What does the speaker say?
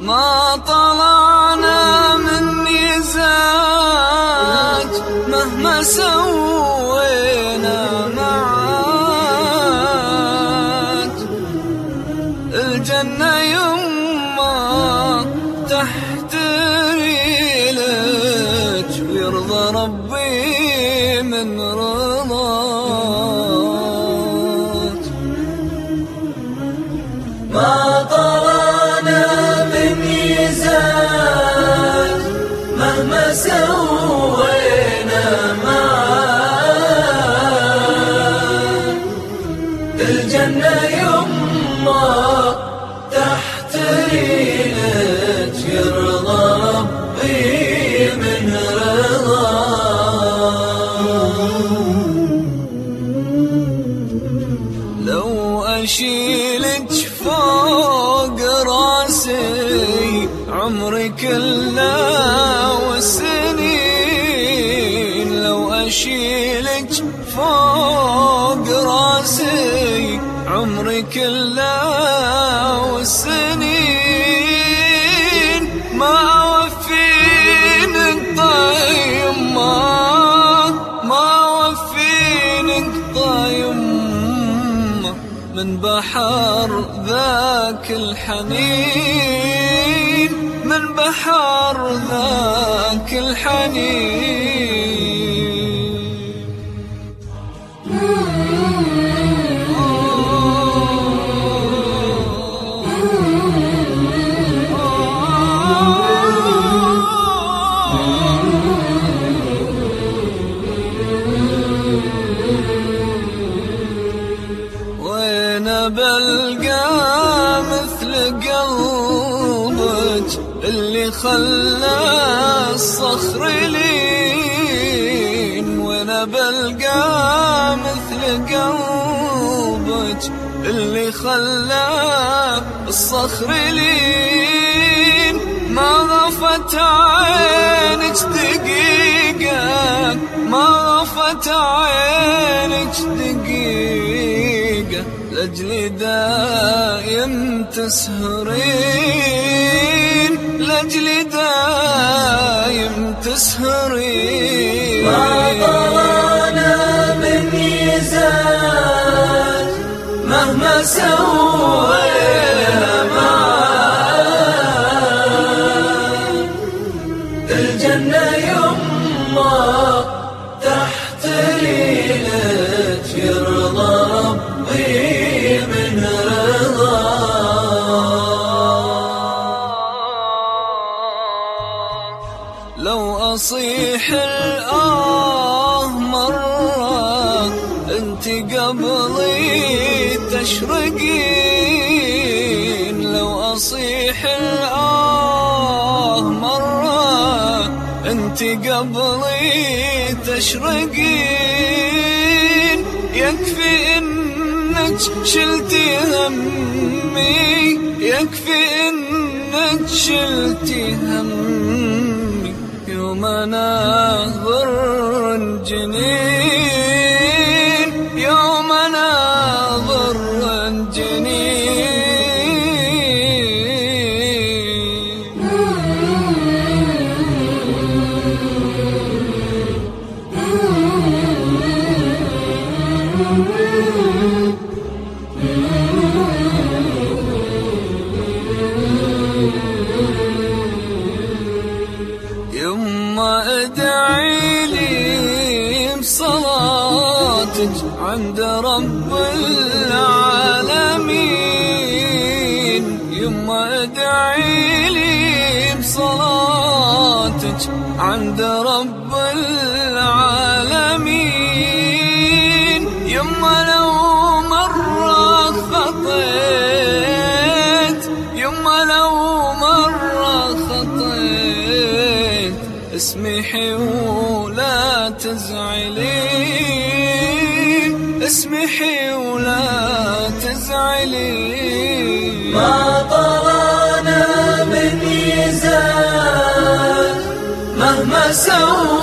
ما طلعنا من مزاج مهما سوى تحت لك ويرضى ربي من رضاك. ما طرانا من يزال مهما سويت لو فوق راسي عمري كله والسنين لو اشيلك فوق راسي عمري كله والسنين من بحر ذاك الحنين من بحر ذاك الحنين. قلبك اللي خلى الصخر لين وين بلقى مثل قلبك اللي خلى الصخر لين. ما غفت عينك دقيقة، ما غفت عينك دقيقة لأجلي دايم تسهرين. لأجلي دايم تسهري ما طلعنا من ميزان مهما سوينا لو أصيح الآه مرة انت قبلي تشرقين. لو أصيح الآه مرة انت قبلي تشرقين. يكفي انك شلتي همي، يكفي انك شلتي همي. يوم ناظر جنين يوم ناظر جنين يما ادعي لي بصلاتك عند رب العالمين. يما ادعي لي بصلاتك عند رب العالمين اسمحي ولا تزعلي. اسمحي ولا تزعلي. ما طرانا من يزال مهما سوى